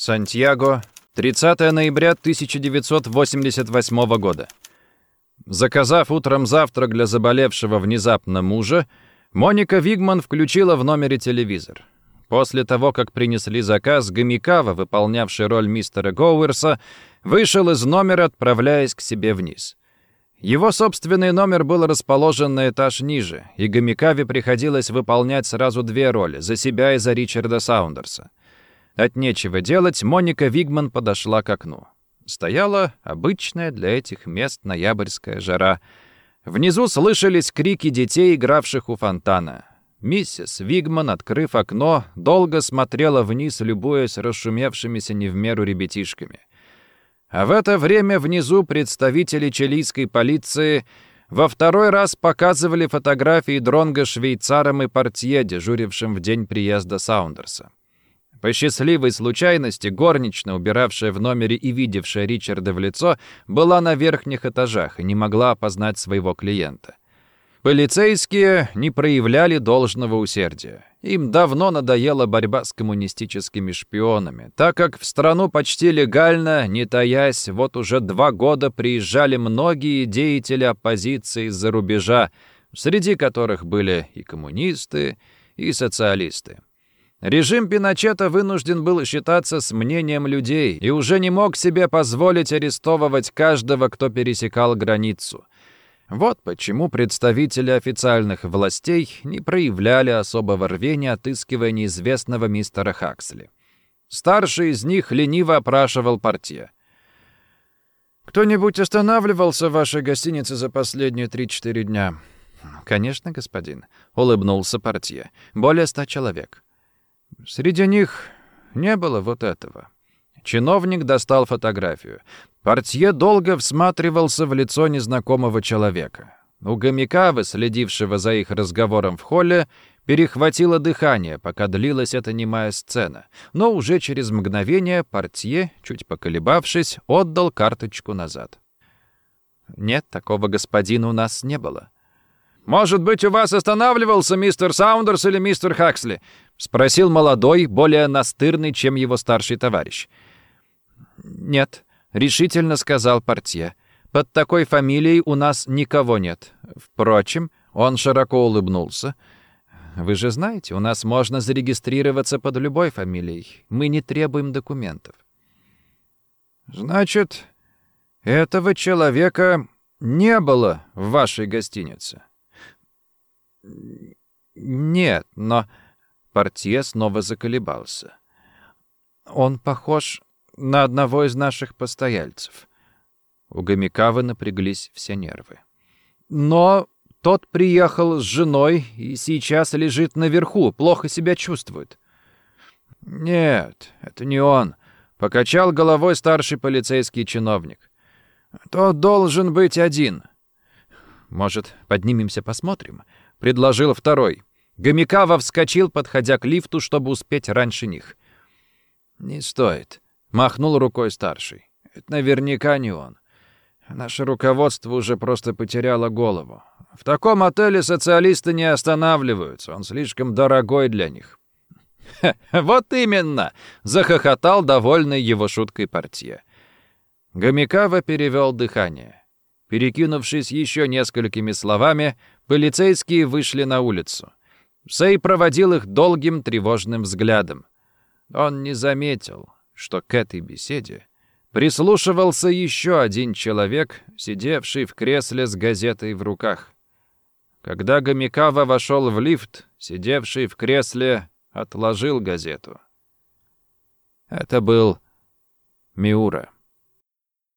Сантьяго, 30 ноября 1988 года. Заказав утром завтрак для заболевшего внезапно мужа, Моника Вигман включила в номере телевизор. После того, как принесли заказ, Гомикава, выполнявший роль мистера Гоуэрса, вышел из номера, отправляясь к себе вниз. Его собственный номер был расположен на этаж ниже, и Гомикаве приходилось выполнять сразу две роли — за себя и за Ричарда Саундерса. От нечего делать, Моника Вигман подошла к окну. Стояла обычная для этих мест ноябрьская жара. Внизу слышались крики детей, игравших у фонтана. Миссис Вигман, открыв окно, долго смотрела вниз, любуясь расшумевшимися не в меру ребятишками. А в это время внизу представители чилийской полиции во второй раз показывали фотографии Дронга швейцаром и портье, дежурившим в день приезда Саундерса. По счастливой случайности горничная, убиравшая в номере и видевшая Ричарда в лицо, была на верхних этажах и не могла опознать своего клиента. Полицейские не проявляли должного усердия. Им давно надоела борьба с коммунистическими шпионами, так как в страну почти легально, не таясь, вот уже два года приезжали многие деятели оппозиции из-за рубежа, среди которых были и коммунисты, и социалисты. Режим Пиночета вынужден был считаться с мнением людей и уже не мог себе позволить арестовывать каждого, кто пересекал границу. Вот почему представители официальных властей не проявляли особого рвения, отыскивая неизвестного мистера Хаксли. Старший из них лениво опрашивал портье. «Кто-нибудь останавливался в вашей гостинице за последние три-четыре дня?» «Конечно, господин», — улыбнулся портье. «Более ста человек». Среди них не было вот этого. Чиновник достал фотографию. Портье долго всматривался в лицо незнакомого человека. У Гомикавы, следившего за их разговором в холле, перехватило дыхание, пока длилась эта немая сцена. Но уже через мгновение портье, чуть поколебавшись, отдал карточку назад. «Нет, такого господина у нас не было». «Может быть, у вас останавливался мистер Саундерс или мистер Хаксли?» — спросил молодой, более настырный, чем его старший товарищ. «Нет», — решительно сказал портье. «Под такой фамилией у нас никого нет. Впрочем, он широко улыбнулся. Вы же знаете, у нас можно зарегистрироваться под любой фамилией. Мы не требуем документов». «Значит, этого человека не было в вашей гостинице?» «Нет, но...» Портье снова заколебался. «Он похож на одного из наших постояльцев». У Гомикавы напряглись все нервы. «Но тот приехал с женой и сейчас лежит наверху, плохо себя чувствует». «Нет, это не он», — покачал головой старший полицейский чиновник. «Тот должен быть один». «Может, поднимемся посмотрим?» — предложил второй. Гомикава вскочил, подходя к лифту, чтобы успеть раньше них. «Не стоит», — махнул рукой старший. «Это наверняка не он. Наше руководство уже просто потеряло голову. В таком отеле социалисты не останавливаются, он слишком дорогой для них». «Вот именно!» — захохотал довольный его шуткой портье. Гомикава перевел дыхание. Перекинувшись еще несколькими словами, Полицейские вышли на улицу. Сей проводил их долгим тревожным взглядом. Он не заметил, что к этой беседе прислушивался еще один человек, сидевший в кресле с газетой в руках. Когда Гомикава вошел в лифт, сидевший в кресле отложил газету. Это был Миура.